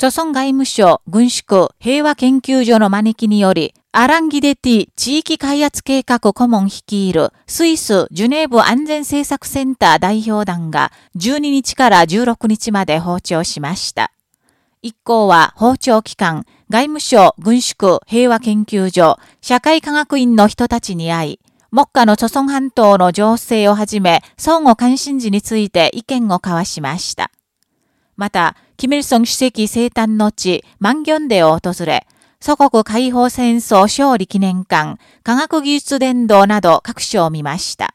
朝鮮外務省軍縮平和研究所の招きにより、アランギデティ地域開発計画顧問率いるスイスジュネーブ安全政策センター代表団が12日から16日まで訪朝しました。一行は訪朝機関、外務省軍縮平和研究所、社会科学院の人たちに会い、目下の朝鮮半島の情勢をはじめ、相互関心事について意見を交わしました。また、キミルソン主席生誕の地、マンギョンデを訪れ、祖国解放戦争勝利記念館、科学技術伝道など各所を見ました。